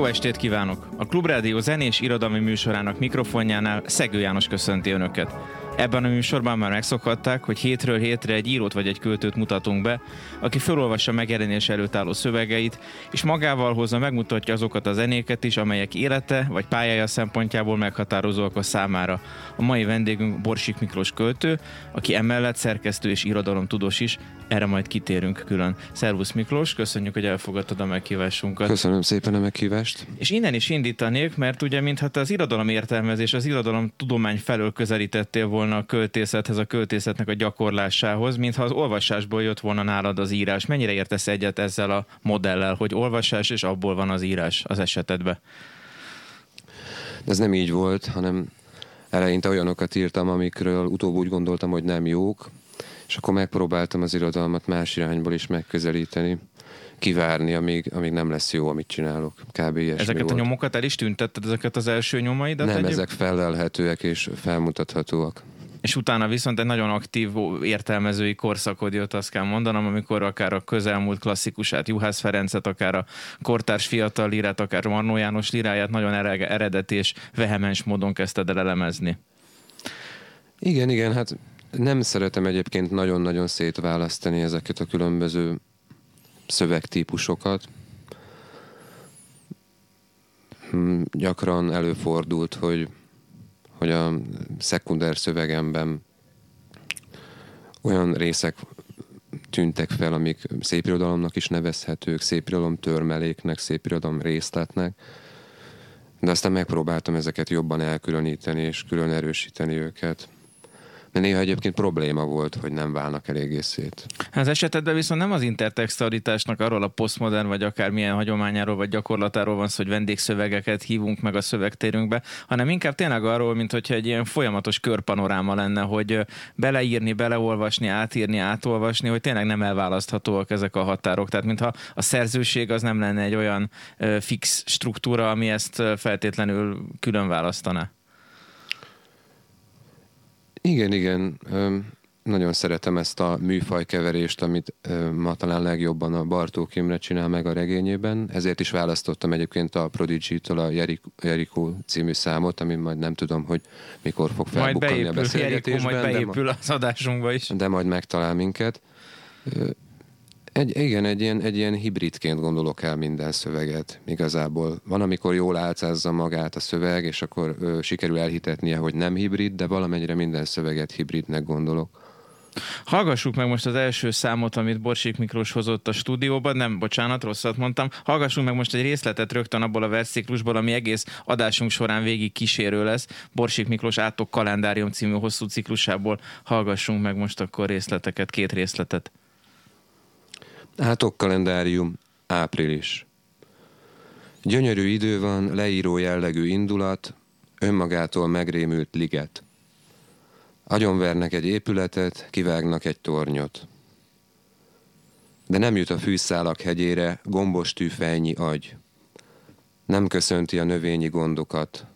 Jó estét kívánok! A Klubrádió zenés irodalmi műsorának mikrofonjánál Szegő János köszönti Önöket. Ebben a műsorban már megszokhatták, hogy hétről hétre egy írót vagy egy költőt mutatunk be, aki felolvassa megjelenés előtt álló szövegeit, és magával hozza megmutatja azokat a zenéket is, amelyek élete vagy pályája szempontjából meghatározóak a számára. A mai vendégünk Borsik Miklós költő, aki emellett szerkesztő és irodalomtudós is, erre majd kitérünk külön. Szervusz Miklós, köszönjük, hogy elfogadtad a meghívásunkat. Köszönöm szépen a meghívást. És innen is indítanék, mert ugye mintha az irodalom értelmezés, az irodalom tudomány felől közelítettél volna a költészethez, a költészetnek a gyakorlásához, mintha az olvasásból jött volna nálad az írás. Mennyire értesz egyet ezzel a modellel, hogy olvasás és abból van az írás az esetedben? De ez nem így volt, hanem eleinte olyanokat írtam, amikről utóbb úgy gondoltam, hogy nem jók, és akkor megpróbáltam az irodalmat más irányból is megközelíteni, kivárni, amíg, amíg nem lesz jó, amit csinálok. Kb. Ezeket volt. a nyomokat el is tüntetted, ezeket az első nyomaidat? Nem, egyéb? ezek felelhetőek és felmutathatóak. És utána viszont egy nagyon aktív értelmezői korszakod jött, azt kell mondanom, amikor akár a közelmúlt klasszikusát, Juhász Ferencet, akár a kortárs fiatal lírát, akár Marnó János líráját nagyon eredeti és vehemens módon kezdted el elemezni. Igen, igen, hát nem szeretem egyébként nagyon-nagyon szétválasztani ezeket a különböző szövegtípusokat. Hmm, gyakran előfordult, hogy, hogy a szekunder szövegemben olyan részek tűntek fel, amik szépirodalomnak is nevezhetők, szépirodalom törmeléknek, szépirodalom részletnek, de aztán megpróbáltam ezeket jobban elkülöníteni és külön erősíteni őket. De néha egyébként probléma volt, hogy nem válnak eléggé szét. Az esetedben viszont nem az intertextualitásnak arról a posztmodern, vagy akár milyen hagyományáról, vagy gyakorlatáról van szó, hogy vendégszövegeket hívunk meg a szövegtérünkbe, hanem inkább tényleg arról, mint hogyha egy ilyen folyamatos körpanoráma lenne, hogy beleírni, beleolvasni, átírni, átolvasni, hogy tényleg nem elválaszthatóak ezek a határok. Tehát mintha a szerzőség az nem lenne egy olyan fix struktúra, ami ezt feltétlenül külön választaná. Igen, igen. Nagyon szeretem ezt a műfajkeverést, amit ma talán legjobban a Bartók Imre csinál meg a regényében. Ezért is választottam egyébként a Prodigy-től a Jericho című számot, ami majd nem tudom, hogy mikor fog felbukkanni a beszélgetésben. Jericho majd beépül de az adásunkba is. De majd megtalál minket. Egy, igen, egy ilyen, egy ilyen hibridként gondolok el minden szöveget igazából. Van, amikor jól álcázza magát a szöveg, és akkor ö, sikerül elhitetnie, hogy nem hibrid, de valamennyire minden szöveget hibridnek gondolok. Hallgassuk meg most az első számot, amit Borsik Miklós hozott a stúdióban. Nem, bocsánat, rosszat mondtam. Hallgassuk meg most egy részletet rögtön abból a versziklusból, ami egész adásunk során végig kísérő lesz. Borsik Miklós Átok Kalendárium című hosszú ciklusából hallgassunk meg most akkor részleteket, két részletet. Átok kalendárium, április. Gyönyörű idő van, leíró jellegű indulat, önmagától megrémült liget. Agyonvernek egy épületet, kivágnak egy tornyot. De nem jut a fűszálak hegyére gombos tűfejnyi agy. Nem köszönti a növényi gondokat.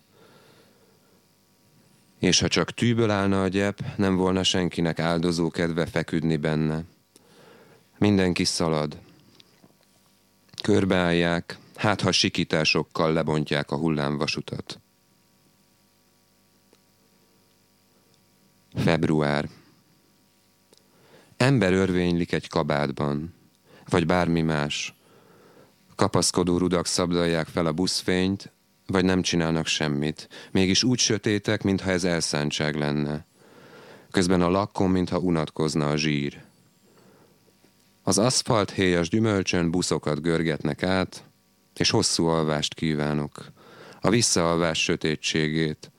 És ha csak tűből állna a gyep, nem volna senkinek áldozó kedve feküdni benne. Mindenki szalad. Körbeállják, hát ha sikításokkal lebontják a hullámvasutat. Február. Ember örvénylik egy kabátban, vagy bármi más. Kapaszkodó rudak szabdalják fel a buszfényt, vagy nem csinálnak semmit. Mégis úgy sötétek, mintha ez elszántság lenne. Közben a lakkon, mintha unatkozna a zsír. Az aszfalt héjas gyümölcsön buszokat görgetnek át, és hosszú alvást kívánok. A visszaalvás sötétségét.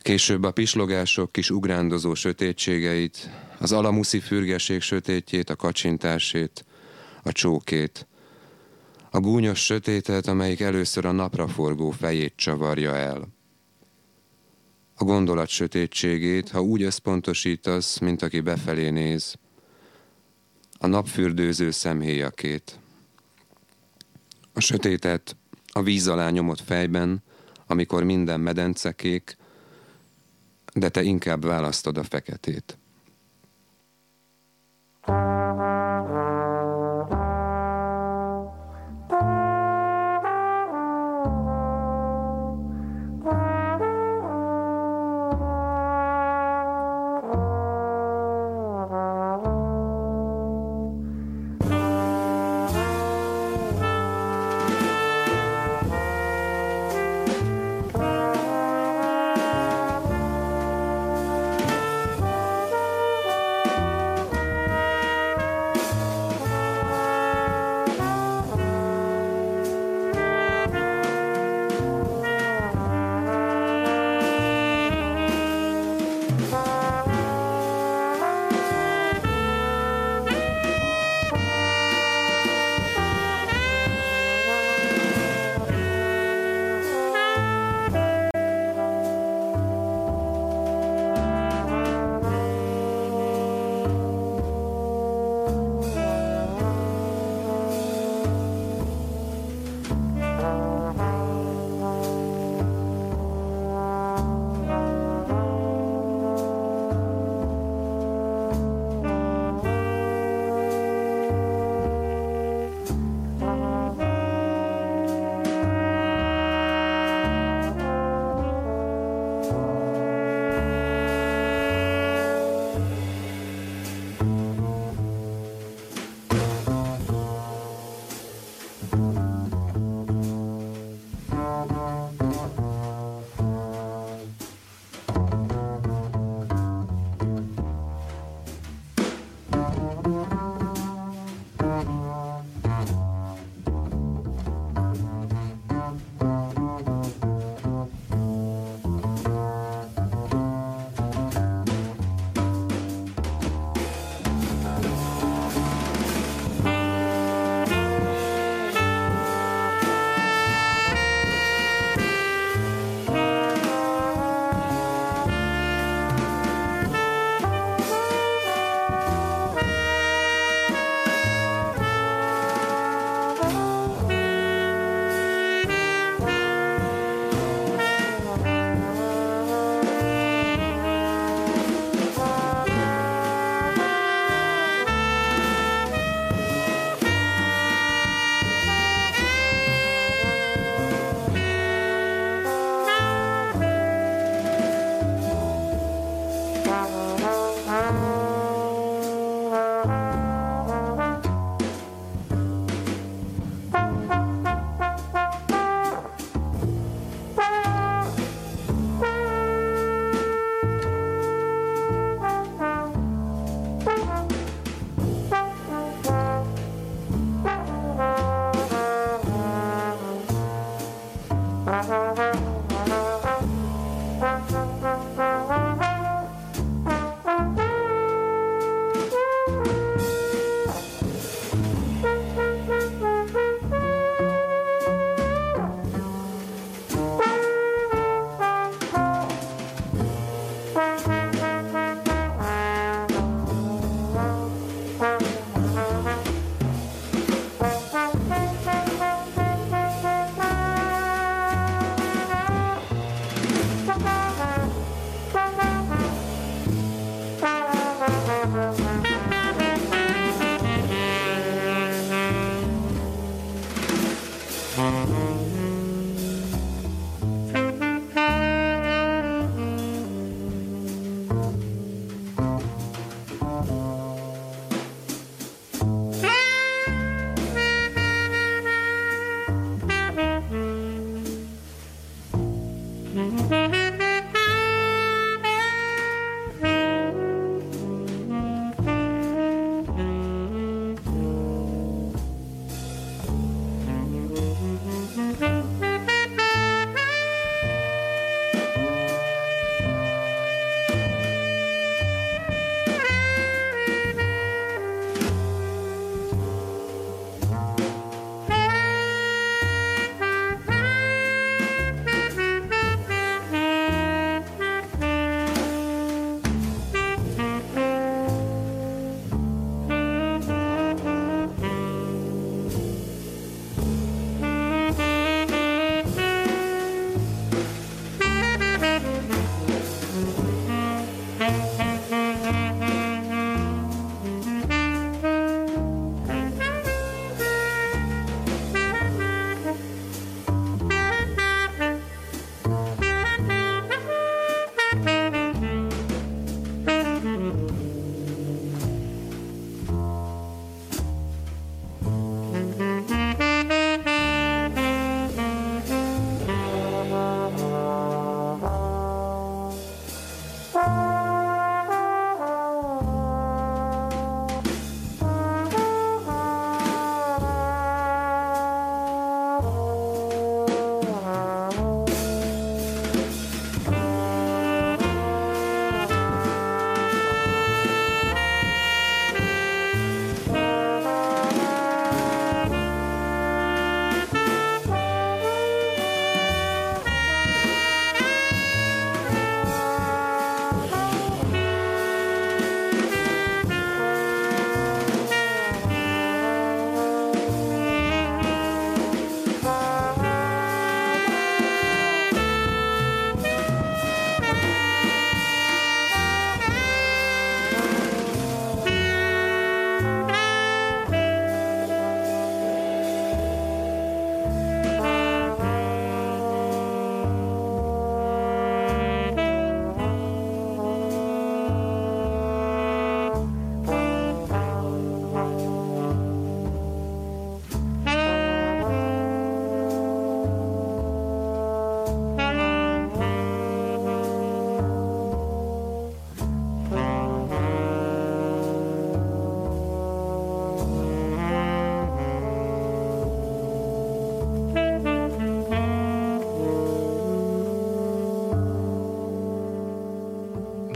Később a pislogások kis ugrándozó sötétségeit, az alamuszi fürgeség sötétjét, a kacsintásét, a csókét. A gúnyos sötétet, amelyik először a napraforgó fejét csavarja el. A gondolat sötétségét, ha úgy összpontosítasz, mint aki befelé néz, a napfürdőző szemhéjakét. A sötétet a víz alá nyomott fejben, amikor minden medencekék, de te inkább választod a feketét.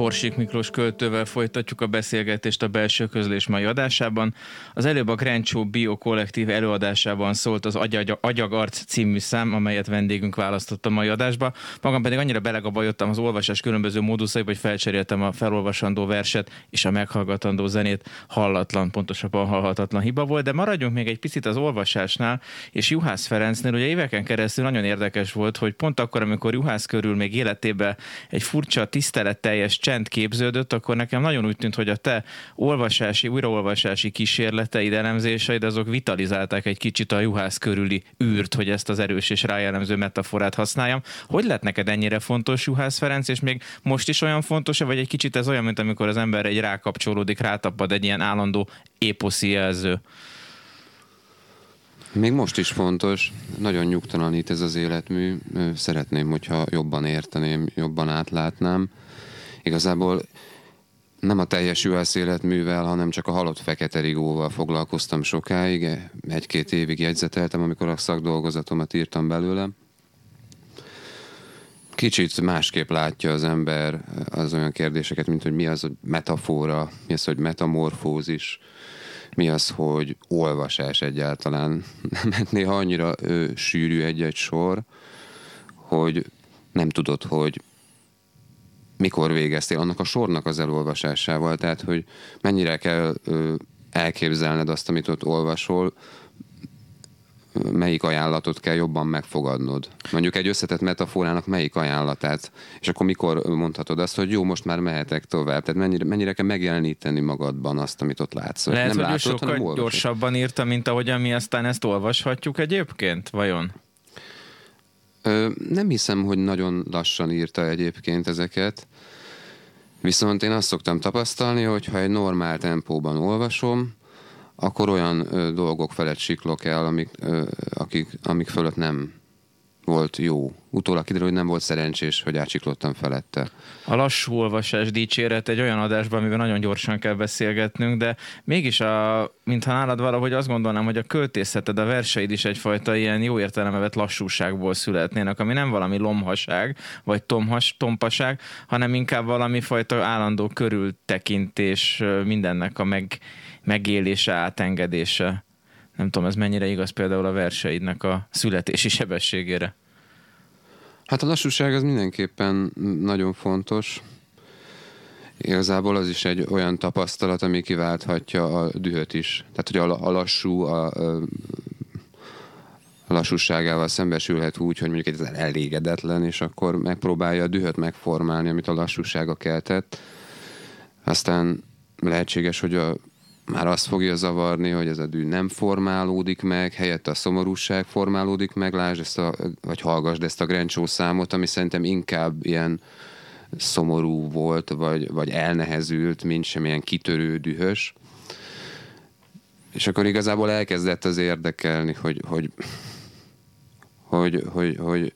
Borsik Miklós költővel folytatjuk a beszélgetést a belső közlés mai adásában. Az előbb a Grencsó Bio Kollektív előadásában szólt az Agyag, Agyagarc című szám, amelyet vendégünk választott a mai adásba. Magam pedig annyira belegabajottam az olvasás különböző móduszai, hogy felcseréltem a felolvasandó verset és a meghallgatandó zenét. Hallatlan, pontosabban hallhatatlan hiba volt, de maradjunk még egy picit az olvasásnál, és Juhász Ferencnél ugye éveken keresztül nagyon érdekes volt, hogy pont akkor, amikor Juhász körül még életében egy furcsa, tiszteletteljes csend képződött, akkor nekem nagyon úgy tűnt, hogy a te olvasási, újraolvasási kísérleteid, elemzéseid, azok vitalizálták egy kicsit a juhász körüli űrt, hogy ezt az erős és rájellemző metaforát használjam. Hogy lett neked ennyire fontos Juhász Ferenc, és még most is olyan fontos, vagy egy kicsit ez olyan, mint amikor az ember egy rákapcsolódik, rátapad egy ilyen állandó époszi jelző? Még most is fontos, nagyon nyugtalanít ez az életmű, szeretném, hogyha jobban érteném, jobban átlátnám. Igazából nem a teljes USZ életművel, hanem csak a halott fekete rigóval foglalkoztam sokáig, egy-két évig jegyzeteltem, amikor a szakdolgozatomat írtam belőle. Kicsit másképp látja az ember az olyan kérdéseket, mint hogy mi az, hogy metafora, mi az, hogy metamorfózis, mi az, hogy olvasás egyáltalán. Mert néha annyira ö, sűrű egy-egy sor, hogy nem tudod, hogy mikor végeztél annak a sornak az elolvasásával, tehát hogy mennyire kell ö, elképzelned azt, amit ott olvasol, melyik ajánlatot kell jobban megfogadnod. Mondjuk egy összetett metaforának melyik ajánlatát, és akkor mikor mondhatod azt, hogy jó, most már mehetek tovább. Tehát mennyire, mennyire kell megjeleníteni magadban azt, amit ott látsz. Lehet, nem hogy látod, sokkal gyorsabban írta, mint ahogyan mi aztán ezt olvashatjuk egyébként, vajon? Nem hiszem, hogy nagyon lassan írta egyébként ezeket. Viszont én azt szoktam tapasztalni, hogy ha egy normál tempóban olvasom, akkor olyan dolgok felett siklok el, amik, akik, amik fölött nem volt jó. Utólag kiderül, hogy nem volt szerencsés, hogy átsiklottam felette. A lassú olvasás dicséret egy olyan adásban, amiben nagyon gyorsan kell beszélgetnünk, de mégis, a, mintha nálad valahogy azt gondolnám, hogy a költészeted, a verseid is egyfajta ilyen jó értelemevet lassúságból születnének, ami nem valami lomhaság, vagy tomhas, tompaság, hanem inkább valami fajta állandó körültekintés mindennek a meg, megélése, átengedése. Nem tudom, ez mennyire igaz például a verseidnek a születési sebességére. Hát a lassúság az mindenképpen nagyon fontos. Igazából az is egy olyan tapasztalat, ami kiválthatja a dühöt is. Tehát, hogy a, a lassú, a, a lassúságával szembesülhet úgy, hogy mondjuk egy elégedetlen, és akkor megpróbálja a dühöt megformálni, amit a lassúsága keltett. Aztán lehetséges, hogy a már azt fogja zavarni, hogy ez a dű nem formálódik meg, helyette a szomorúság formálódik meg, lásd ezt a, vagy hallgassd ezt a Grencsó számot, ami szerintem inkább ilyen szomorú volt, vagy, vagy elnehezült, mint semmilyen kitörő dühös. És akkor igazából elkezdett az érdekelni, hogy, hogy, hogy, hogy, hogy hogy,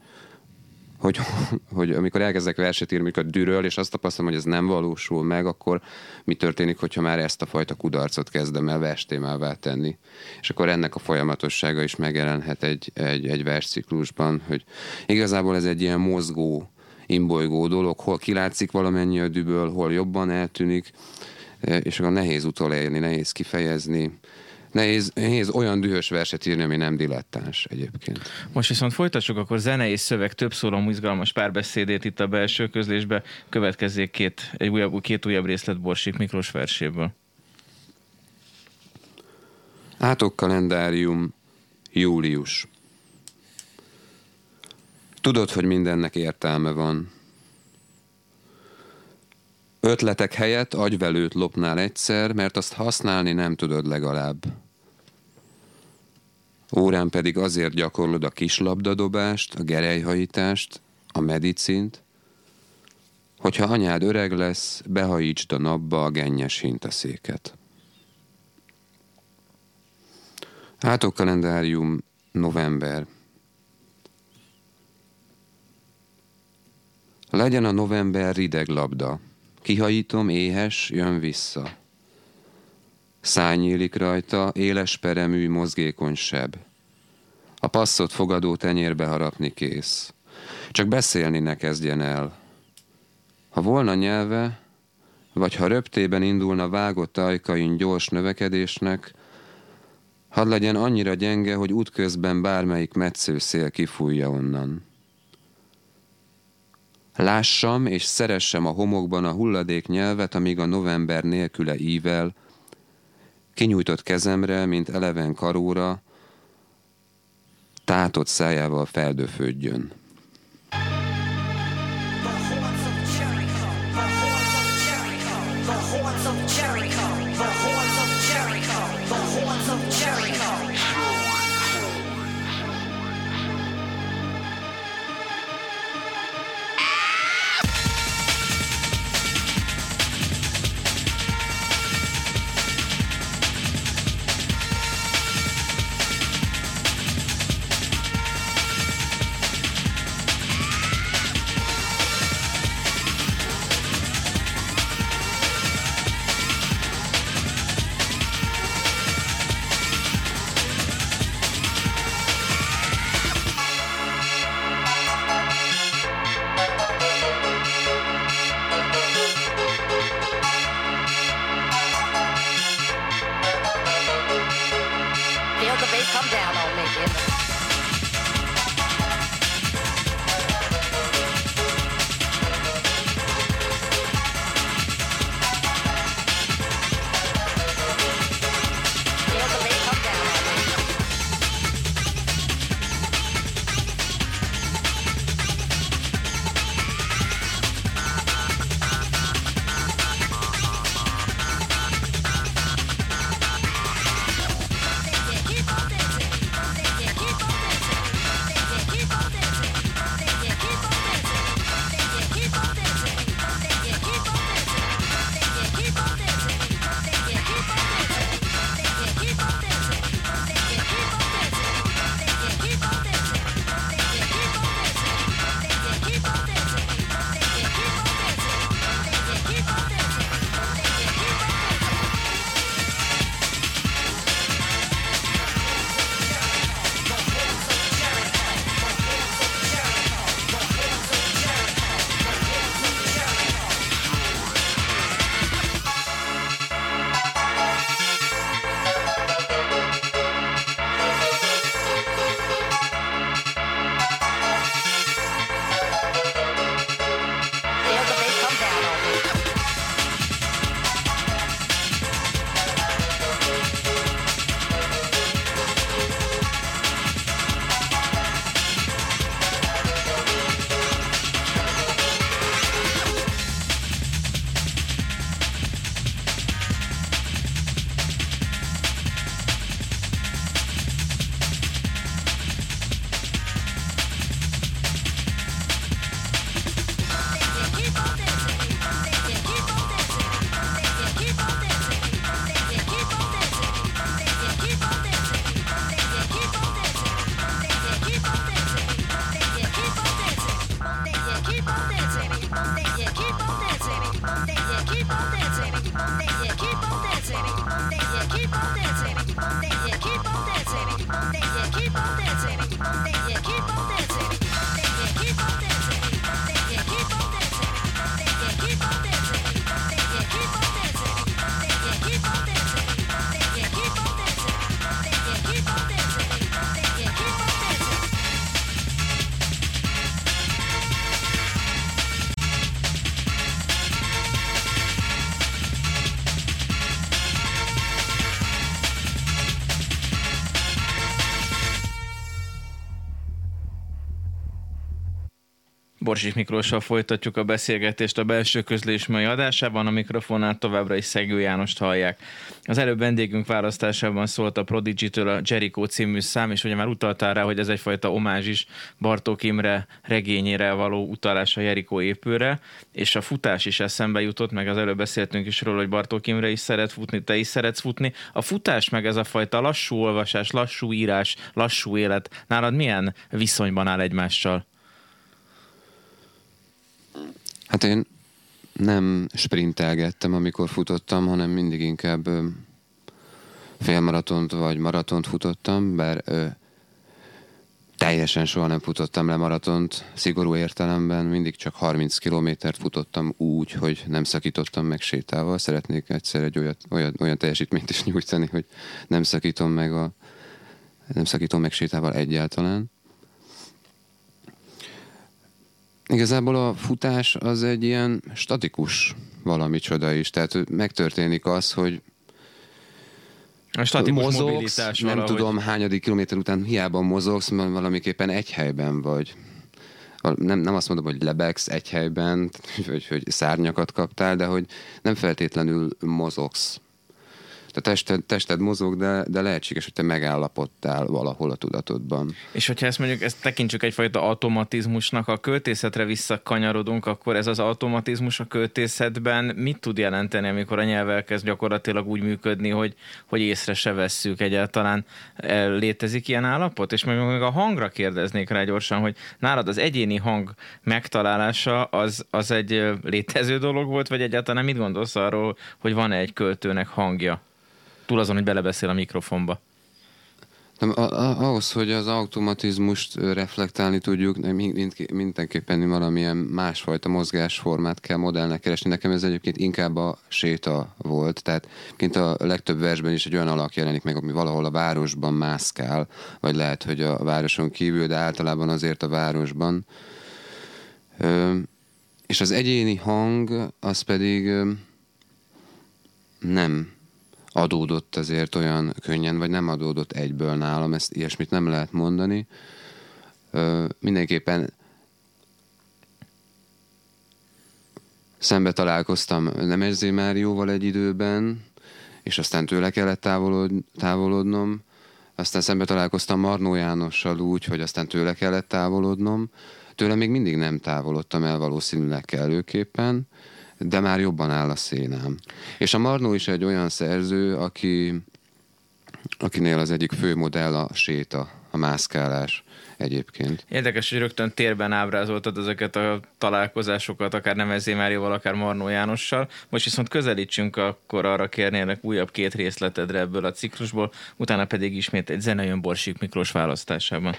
hogy amikor elkezdek verset írni, amikor dűről, és azt tapasztalom, hogy ez nem valósul meg, akkor mi történik, hogyha már ezt a fajta kudarcot kezdem el verstémává tenni. És akkor ennek a folyamatossága is megjelenhet egy, egy, egy versciklusban, hogy igazából ez egy ilyen mozgó, imbolygó dolog, hol kilátszik valamennyi a dűből, hol jobban eltűnik, és akkor nehéz utolérni, nehéz kifejezni, Nehéz, nehéz olyan dühös verset írni, ami nem dilettáns egyébként. Most viszont folytassuk akkor zene és szöveg több szóló izgalmas párbeszédét itt a belső közlésbe. Következzék két, egy újabb, két újabb részlet Borsik Miklós verséből. Átok kalendárium, július. Tudod, hogy mindennek értelme van. Ötletek helyett agyvelőt lopnál egyszer, mert azt használni nem tudod legalább. Órán pedig azért gyakorlod a kislabdadobást, a gerelyhajítást, a medicint, hogyha anyád öreg lesz, behajítsd a napba a gennyes hintaszéket. Átok kalendárium, november. Legyen a november rideg labda. Kihajítom, éhes, jön vissza. Szányélik rajta, éles peremű, mozgékony seb. A passzot fogadó tenyérbe harapni kész. Csak beszélni ne kezdjen el. Ha volna nyelve, vagy ha röptében indulna vágott ajkain gyors növekedésnek, hadd legyen annyira gyenge, hogy útközben bármelyik metsző szél kifújja onnan. Lássam és szeressem a homokban a hulladék nyelvet, amíg a november nélküle ível, kinyújtott kezemre, mint eleven karóra, tátott szájával Bye. Borsik Miklóssal folytatjuk a beszélgetést a belső közlés mai adásában, a mikrofonát továbbra is Szegő Jánost hallják. Az előbb vendégünk választásában szólt a Prodigy-től a Jericho című szám, és ugye már utaltál rá, hogy ez egyfajta omázs is Bartók Imre regényére való utalás a Jericho épőre, és a futás is eszembe jutott, meg az előbb beszéltünk is róla, hogy Bartók Imre is szeret futni, te is szeretsz futni. A futás meg ez a fajta lassú olvasás, lassú írás, lassú élet, nálad milyen viszonyban áll egymással? Hát én nem sprintelgettem, amikor futottam, hanem mindig inkább félmaratont vagy maratont futottam, bár ö, teljesen soha nem futottam le maratont, szigorú értelemben mindig csak 30 kilométert futottam úgy, hogy nem szakítottam meg sétával. Szeretnék egyszer egy olyat, olyan, olyan teljesítményt is nyújtani, hogy nem szakítom meg a nem szakítom meg sétával egyáltalán. Igazából a futás az egy ilyen statikus valami csoda is. Tehát megtörténik az, hogy a statikus mozogsz, mobilitás nem valahogy. tudom hányadik kilométer után hiába mozogsz, mert valamiképpen egy helyben vagy. Nem, nem azt mondom, hogy lebegsz egy helyben, vagy hogy szárnyakat kaptál, de hogy nem feltétlenül mozogsz a tested, tested mozog, de, de lehetséges, hogy te megállapodtál valahol a tudatodban. És hogyha ezt mondjuk, ezt tekintsük egyfajta automatizmusnak, a költészetre visszakanyarodunk, akkor ez az automatizmus a költészetben mit tud jelenteni, amikor a nyelv elkezd gyakorlatilag úgy működni, hogy, hogy észre se vesszük egyáltalán. E, létezik ilyen állapot? És még a hangra kérdeznék rá gyorsan, hogy nálad az egyéni hang megtalálása az, az egy létező dolog volt, vagy egyáltalán mit gondolsz arról, hogy van-e egy költőnek hangja? Túl azon, hogy belebeszél a mikrofonba. Nem, ahhoz, hogy az automatizmust reflektálni tudjuk, mindenképpen valamilyen másfajta mozgásformát kell modellnek keresni. Nekem ez egyébként inkább a séta volt, tehát kint a legtöbb versben is egy olyan alak jelenik meg, ami valahol a városban mászkál, vagy lehet, hogy a városon kívül, de általában azért a városban. És az egyéni hang, az pedig nem adódott azért olyan könnyen, vagy nem adódott egyből nálam, ezt ilyesmit nem lehet mondani. Ö, mindenképpen szembe találkoztam Nemezzé Márióval egy időben, és aztán tőle kellett távolod, távolodnom, aztán szembe találkoztam Marnó Jánossal úgy, hogy aztán tőle kellett távolodnom, tőle még mindig nem távolodtam el valószínűleg kellőképpen, de már jobban áll a szénám. És a Marnó is egy olyan szerző, aki, akinél az egyik fő modell a séta, a mászkálás egyébként. Érdekes, hogy rögtön térben ábrázoltad ezeket a találkozásokat, akár Nevezé Márióval, akár Marnó Jánossal. Most viszont közelítsünk, akkor arra kérnélek újabb két részletedre ebből a ciklusból, utána pedig ismét egy zene jön Borsik Miklós választásában.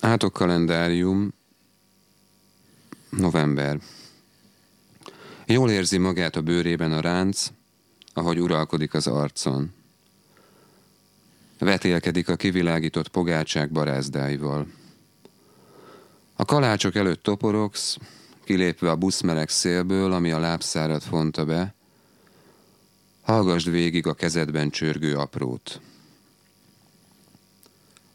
Átok kalendárium November. Jól érzi magát a bőrében a ránc, ahogy uralkodik az arcon. Vetélkedik a kivilágított pogácsák barázdáival. A kalácsok előtt toporogsz, kilépve a buszmeleg szélből, ami a lábszárat fonta be, hallgasd végig a kezedben csörgő aprót.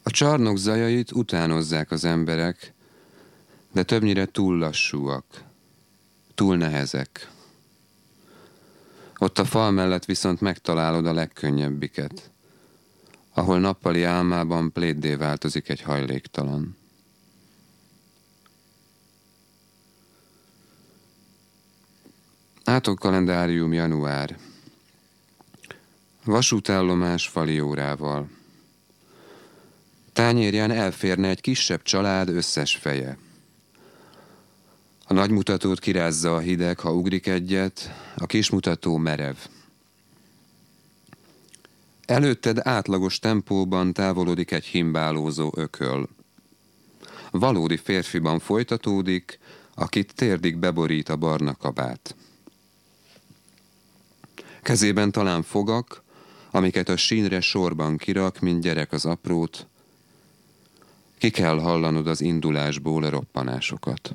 A csarnok zajait utánozzák az emberek, de többnyire túl lassúak, túl nehezek. Ott a fal mellett viszont megtalálod a legkönnyebbiket, ahol nappali álmában pléddé változik egy hajléktalan. Átok kalendárium január. Vasútállomás fali órával. Tányérján elférne egy kisebb család összes feje. A nagymutatót kirázza a hideg, ha ugrik egyet, a kismutató merev. Előtted átlagos tempóban távolodik egy himbálózó ököl. Valódi férfiban folytatódik, akit térdig beborít a barna kabát. Kezében talán fogak, amiket a sínre sorban kirak, mint gyerek az aprót. Ki kell hallanod az indulásból a roppanásokat.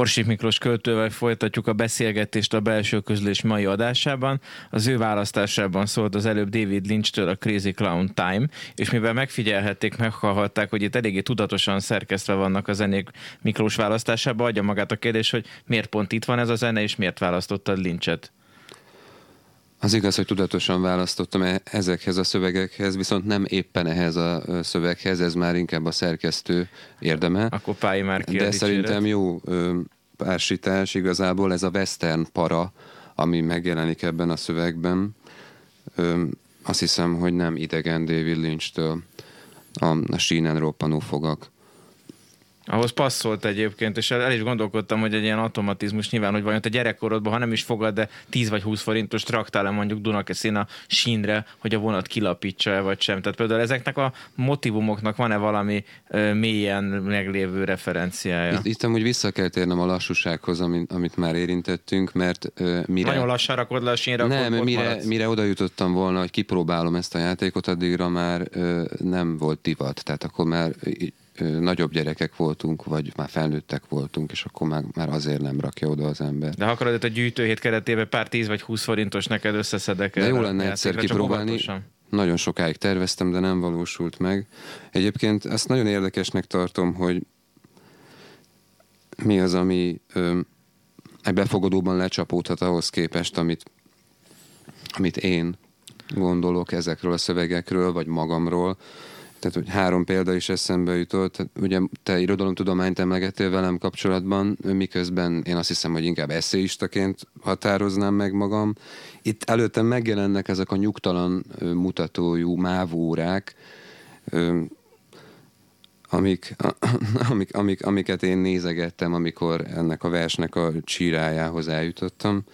Borsik Miklós költővel folytatjuk a beszélgetést a belső közlés mai adásában. Az ő választásában szólt az előbb David Lynch-től a Crazy Clown Time, és mivel megfigyelhették, meghallhatták, hogy itt eléggé tudatosan szerkesztve vannak a zenék Miklós választásában, adja magát a kérdés, hogy miért pont itt van ez a zene, és miért választottad Lynchet? Az igaz, hogy tudatosan választottam e- ezekhez a szövegekhez, viszont nem éppen ehhez a szöveghez, ez már inkább a szerkesztő érdeme. Akkor Pályi már De szerintem jó pársítás igazából ez a western para, ami megjelenik ebben a szövegben. Azt hiszem, hogy nem idegen David Lynch-től a, a sínen roppanó fogak. Ahhoz passzolt egyébként, és el is gondolkodtam, hogy egy ilyen automatizmus nyilván, hogy vajon a gyerekkorodban, ha nem is fogad, de 10 vagy 20 forintos traktál mondjuk Dunakeszin a sínre, hogy a vonat kilapítsa-e vagy sem. Tehát például ezeknek a motivumoknak van-e valami ö, mélyen meglévő referenciája? Itt, itt amúgy vissza kell térnem a lassúsághoz, amit, amit már érintettünk, mert ö, mire... Nagyon lassan rakod le a sínre, Nem, mire, mire oda jutottam volna, hogy kipróbálom ezt a játékot, addigra már ö, nem volt divat. Tehát akkor már nagyobb gyerekek voltunk, vagy már felnőttek voltunk, és akkor már, már azért nem rakja oda az ember. De ha akarod, hogy a gyűjtőhét keretében pár 10 vagy 20 forintos neked összeszedek. De jó lenne egyszer kipróbálni. Nagyon sokáig terveztem, de nem valósult meg. Egyébként azt nagyon érdekesnek tartom, hogy mi az, ami ö, egy befogadóban lecsapódhat ahhoz képest, amit, amit én gondolok ezekről a szövegekről, vagy magamról tehát hogy három példa is eszembe jutott. Tehát, ugye te irodalomtudományt emlegettél velem kapcsolatban, miközben én azt hiszem, hogy inkább eszéistaként határoznám meg magam. Itt előttem megjelennek ezek a nyugtalan mutatójú mávórák, amik, amik, amik, amiket én nézegettem, amikor ennek a versnek a csírájához eljutottam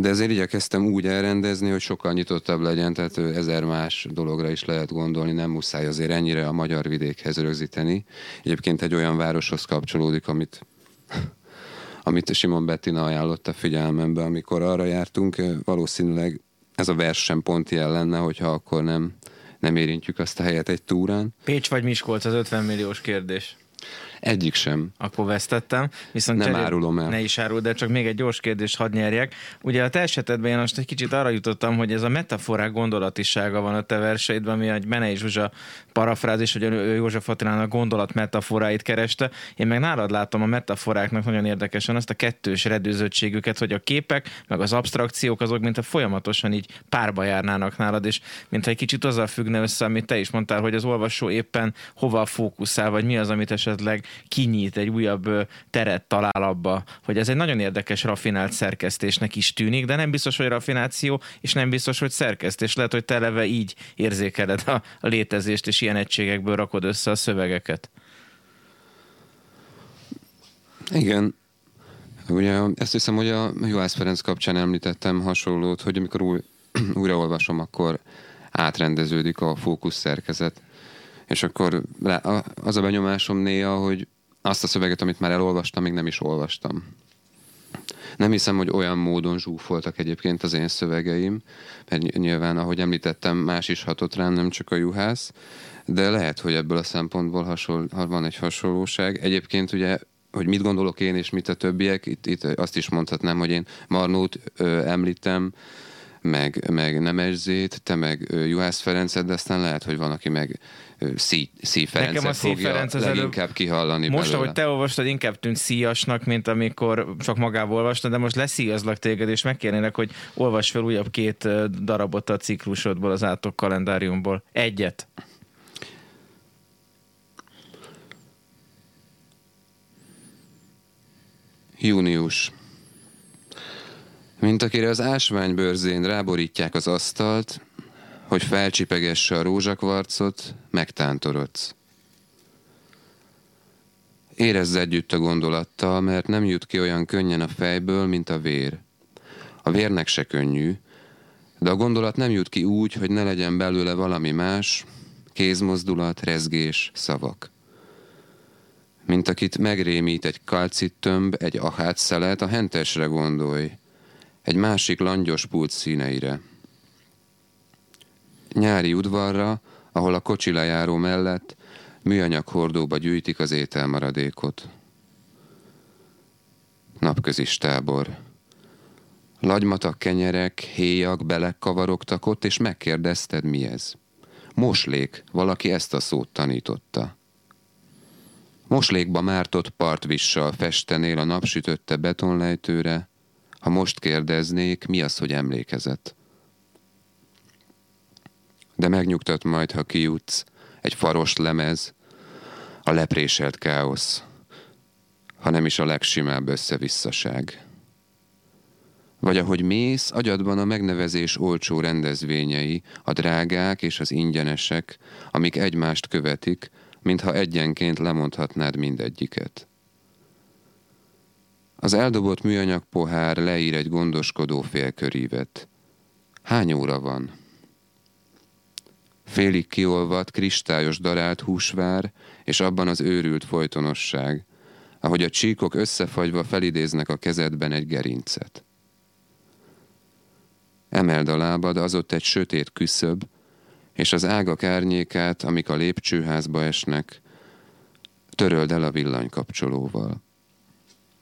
de ezért igyekeztem úgy elrendezni, hogy sokkal nyitottabb legyen, tehát ezer más dologra is lehet gondolni, nem muszáj azért ennyire a magyar vidékhez rögzíteni. Egyébként egy olyan városhoz kapcsolódik, amit amit Simon Bettina ajánlott a figyelmembe, amikor arra jártunk, valószínűleg ez a vers sem pont ilyen lenne, hogyha akkor nem, nem érintjük azt a helyet egy túrán. Pécs vagy Miskolc az 50 milliós kérdés. Egyik sem. Akkor vesztettem. Viszont nem árulom el. Ne is árul, de csak még egy gyors kérdést hadd nyerjek. Ugye a te esetedben én most egy kicsit arra jutottam, hogy ez a metaforák gondolatisága van a te verseidben, ami egy Menei Zsuzsa parafrázis, hogy József Attilának gondolat metaforáit kereste. Én meg nálad látom a metaforáknak nagyon érdekesen azt a kettős redőzöttségüket, hogy a képek, meg az abstrakciók azok, mint a folyamatosan így párba járnának nálad, és mint egy kicsit azzal függne össze, amit te is mondtál, hogy az olvasó éppen hova fókuszál, vagy mi az, amit esetleg kinyit, egy újabb teret talál abba, hogy ez egy nagyon érdekes rafinált szerkesztésnek is tűnik, de nem biztos, hogy rafináció, és nem biztos, hogy szerkesztés. Lehet, hogy te eleve így érzékeled a létezést, és ilyen egységekből rakod össze a szövegeket. Igen, Ugye ezt hiszem, hogy a Juhász Ferenc kapcsán említettem hasonlót, hogy amikor új, újraolvasom, akkor átrendeződik a fókusz szerkezet. És akkor az a benyomásom néha, hogy azt a szöveget, amit már elolvastam, még nem is olvastam. Nem hiszem, hogy olyan módon zsúfoltak egyébként az én szövegeim, mert nyilván, ahogy említettem, más is hatott rám, nem csak a juhász, de lehet, hogy ebből a szempontból hasonl, van egy hasonlóság. Egyébként ugye hogy mit gondolok én és mit a többiek, itt, itt azt is mondhatnám, hogy én Marnót ö, említem, meg, meg Nemezzét, te meg Juhász Ferencet, de aztán lehet, hogy van, aki meg Szí, Szí Ferencet Nekem a Szí fogja Ferenc az leginkább előbb, kihallani Most, belőle. ahogy te olvastad, inkább tűnt szíjasnak, mint amikor csak magából olvastad, de most leszíjazlak téged, és megkérnének, hogy olvas fel újabb két darabot a ciklusodból, az átok kalendáriumból. Egyet. Június. Mint akire az ásványbőrzén ráborítják az asztalt, hogy felcsipegesse a rózsakvarcot, megtántorodsz. Érezz együtt a gondolattal, mert nem jut ki olyan könnyen a fejből, mint a vér. A vérnek se könnyű, de a gondolat nem jut ki úgy, hogy ne legyen belőle valami más, kézmozdulat, rezgés, szavak. Mint akit megrémít egy kalcittömb, egy ahát a hentesre gondolj, egy másik langyos pult színeire. Nyári udvarra, ahol a kocsi lejáró mellett műanyag hordóba gyűjtik az ételmaradékot. Napközis tábor. Lagymatak kenyerek, héjak, belek kavarogtak ott, és megkérdezted, mi ez. Moslék, valaki ezt a szót tanította. Moslékba mártott partvissal festenél a napsütötte betonlejtőre, ha most kérdeznék, mi az, hogy emlékezett. De megnyugtat majd, ha kijutsz, egy faros lemez, a lepréselt káosz, ha nem is a legsimább összevisszaság. Vagy ahogy mész, agyadban a megnevezés olcsó rendezvényei, a drágák és az ingyenesek, amik egymást követik, mintha egyenként lemondhatnád mindegyiket. Az eldobott műanyag pohár leír egy gondoskodó félkörívet. Hány óra van? Félig kiolvadt, kristályos darált húsvár, és abban az őrült folytonosság, ahogy a csíkok összefagyva felidéznek a kezedben egy gerincet. Emeld a lábad, az ott egy sötét küszöb, és az ágak árnyékát, amik a lépcsőházba esnek, töröld el a villanykapcsolóval.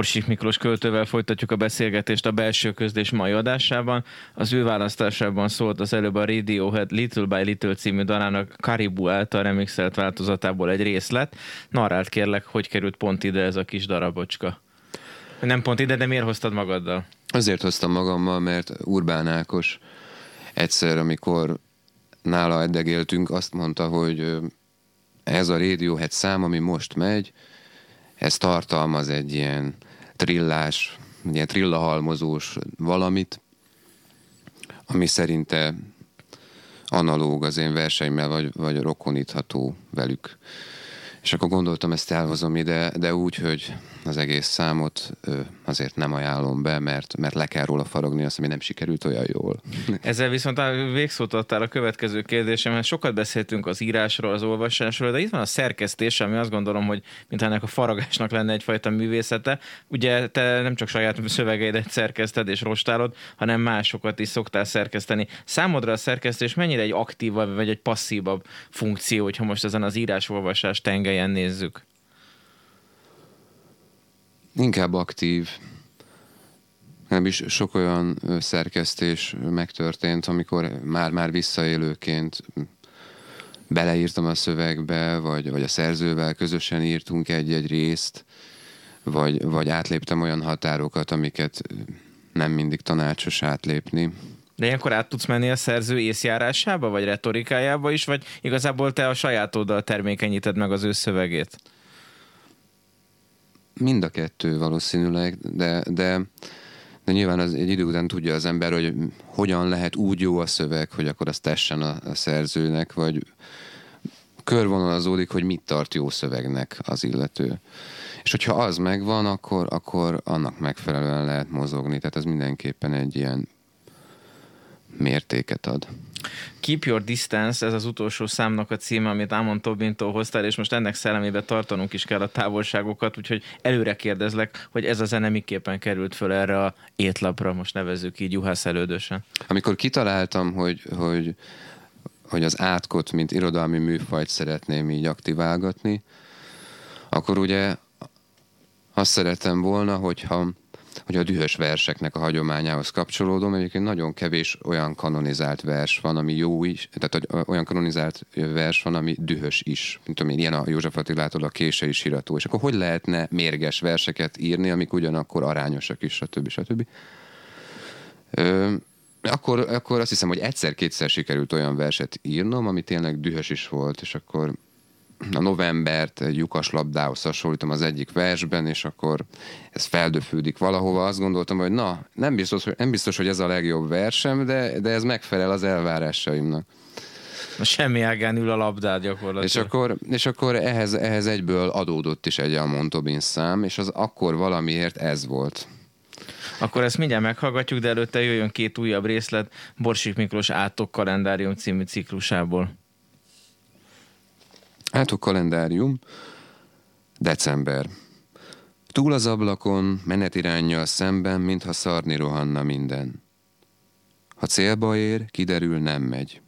Borsik Miklós költővel folytatjuk a beszélgetést a belső közlés mai adásában. Az ő választásában szólt az előbb a Radiohead Little by Little című dalának Karibu által remixelt változatából egy részlet. Narrált kérlek, hogy került pont ide ez a kis darabocska. Nem pont ide, de miért hoztad magaddal? Azért hoztam magammal, mert Urbán Ákos egyszer, amikor nála eddegéltünk, azt mondta, hogy ez a Radiohead szám, ami most megy, ez tartalmaz egy ilyen trillás, ilyen trillahalmozós valamit, ami szerinte analóg az én versenymel, vagy, vagy rokonítható velük. És akkor gondoltam, ezt elhozom ide, de úgy, hogy az egész számot azért nem ajánlom be, mert, mert le kell róla faragni azt, ami nem sikerült olyan jól. Ezzel viszont végszót adtál a következő kérdésemhez. Sokat beszéltünk az írásról, az olvasásról, de itt van a szerkesztés, ami azt gondolom, hogy mintha ennek a faragásnak lenne egyfajta művészete. Ugye te nem csak saját szövegeidet szerkeszted és rostálod, hanem másokat is szoktál szerkeszteni. Számodra a szerkesztés mennyire egy aktívabb vagy egy passzívabb funkció, hogyha most ezen az írás-olvasás tengelyen nézzük? Inkább aktív. Nem is sok olyan szerkesztés megtörtént, amikor már-már visszaélőként beleírtam a szövegbe, vagy, vagy a szerzővel közösen írtunk egy-egy részt, vagy, vagy átléptem olyan határokat, amiket nem mindig tanácsos átlépni. De ilyenkor át tudsz menni a szerző észjárásába, vagy retorikájába is, vagy igazából te a saját oldal termékenyíted meg az ő szövegét? Mind a kettő valószínűleg, de, de, de nyilván az, egy idő után tudja az ember, hogy hogyan lehet úgy jó a szöveg, hogy akkor azt tessen a, a szerzőnek, vagy körvonalazódik, hogy mit tart jó szövegnek az illető. És hogyha az megvan, akkor, akkor annak megfelelően lehet mozogni. Tehát ez mindenképpen egy ilyen mértéket ad. Keep Your Distance, ez az utolsó számnak a címe, amit Ámon Tobintól hoztál, és most ennek szellemébe tartanunk is kell a távolságokat, úgyhogy előre kérdezlek, hogy ez a zene miképpen került föl erre a étlapra, most nevezzük így juhász elődösen. Amikor kitaláltam, hogy, hogy, hogy az átkot, mint irodalmi műfajt szeretném így aktiválgatni, akkor ugye azt szerettem volna, hogyha hogy a dühös verseknek a hagyományához kapcsolódom. Egyébként nagyon kevés olyan kanonizált vers van, ami jó is, tehát olyan kanonizált vers van, ami dühös is. Mint tudom én, ilyen a József Attilától a kése is hirató. És akkor hogy lehetne mérges verseket írni, amik ugyanakkor arányosak is, stb. stb. Ö, akkor, akkor azt hiszem, hogy egyszer-kétszer sikerült olyan verset írnom, ami tényleg dühös is volt, és akkor a novembert egy lyukas labdához hasonlítom az egyik versben, és akkor ez feldöfődik valahova. Azt gondoltam, hogy na, nem biztos, hogy, nem biztos, hogy ez a legjobb versem, de, de ez megfelel az elvárásaimnak. A semmi ágán ül a labdát gyakorlatilag. És akkor, és akkor ehhez, ehhez egyből adódott is egy Almon Tobin szám, és az akkor valamiért ez volt. Akkor ezt mindjárt meghallgatjuk, de előtte jöjjön két újabb részlet Borsik Miklós Átok kalendárium című ciklusából. Átok kalendárium, december. Túl az ablakon, menetirányjal szemben, mintha szarni rohanna minden. Ha célba ér, kiderül nem megy.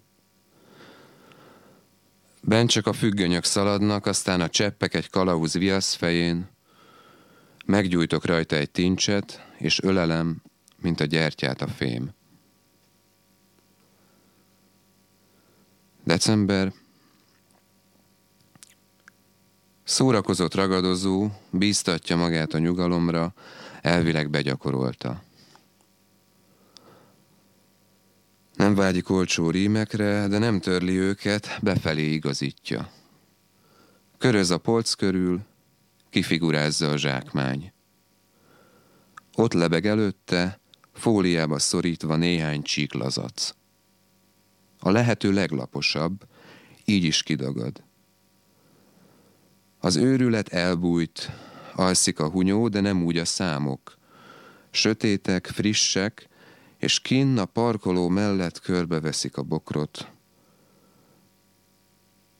Bent csak a függönyök szaladnak, aztán a cseppek egy kalauz viasz fején, meggyújtok rajta egy tincset, és ölelem, mint a gyertyát a fém. December Szórakozott ragadozó, bíztatja magát a nyugalomra, elvileg begyakorolta. Nem vágyik olcsó rímekre, de nem törli őket, befelé igazítja. Köröz a polc körül, kifigurázza a zsákmány. Ott lebeg előtte, fóliába szorítva néhány csíklazac. A lehető leglaposabb, így is kidagad. Az őrület elbújt, alszik a hunyó, de nem úgy a számok. Sötétek, frissek, és kinn a parkoló mellett körbeveszik a bokrot.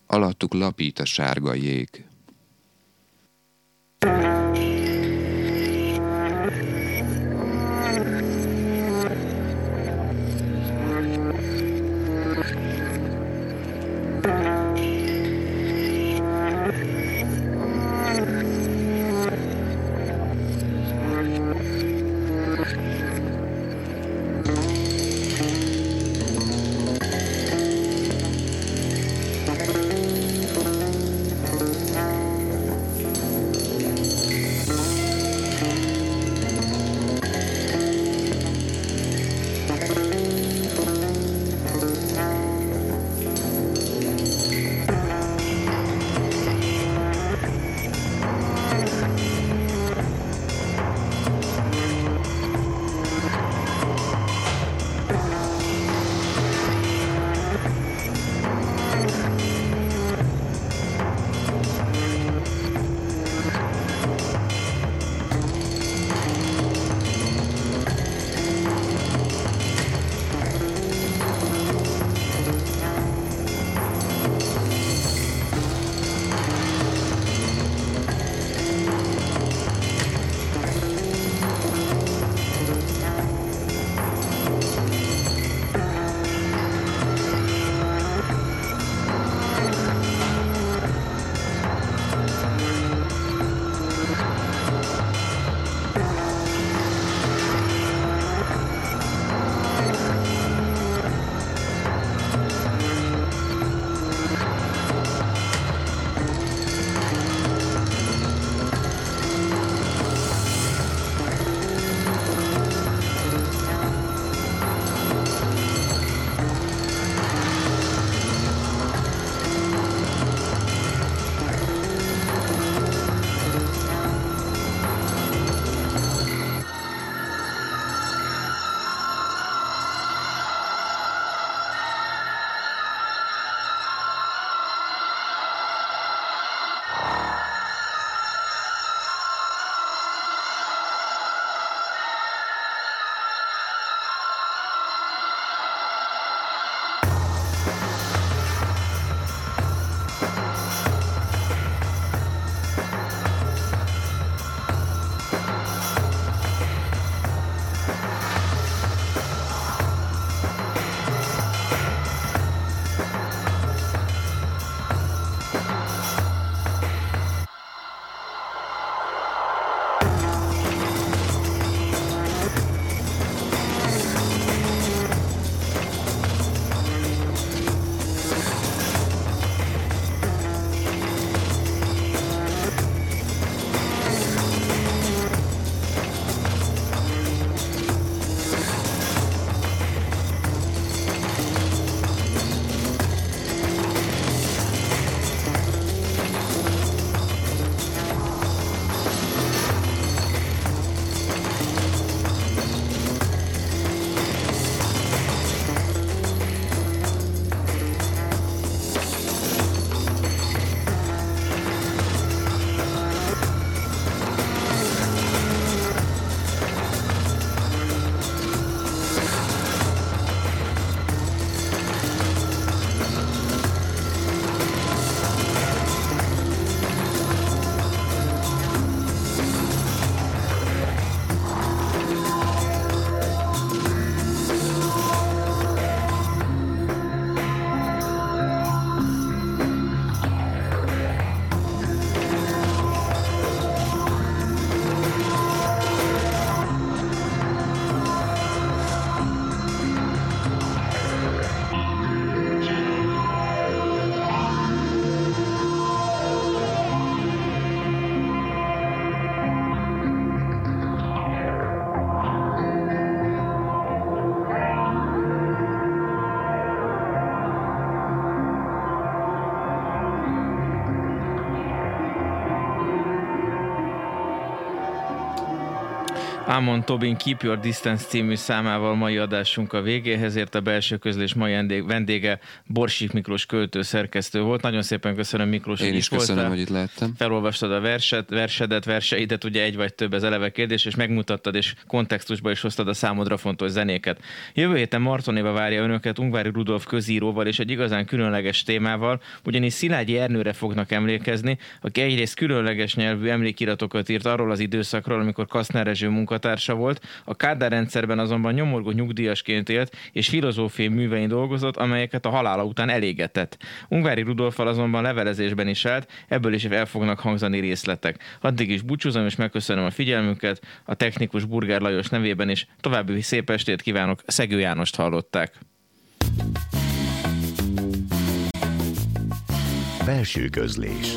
Alattuk lapít a sárga jég. Ámon Tobin Keep Your Distance című számával mai adásunk a végéhez ért a belső közlés mai vendége Borsik Miklós költő szerkesztő volt. Nagyon szépen köszönöm Miklós, Én is köszönöm, voltál. hogy itt lehettem. Felolvastad a verset, versedet, verseidet, ugye egy vagy több ez eleve kérdés, és megmutattad és kontextusba is hoztad a számodra fontos zenéket. Jövő héten Martonéba várja önöket Ungvári Rudolf közíróval és egy igazán különleges témával, ugyanis Szilágyi Ernőre fognak emlékezni, aki egyrészt különleges nyelvű emlékiratokat írt arról az időszakról, amikor Kaszner Rezső munkatársa volt, a Kádár rendszerben azonban nyomorgó nyugdíjasként élt, és filozófiai művein dolgozott, amelyeket a halála után elégetett. Ungvári Rudolfal azonban levelezésben is állt, ebből is el fognak hangzani részletek. Addig is búcsúzom, és megköszönöm a figyelmüket, a technikus Burgár Lajos nevében is. További szép estét kívánok, Szegő Jánost hallották. Belső közlés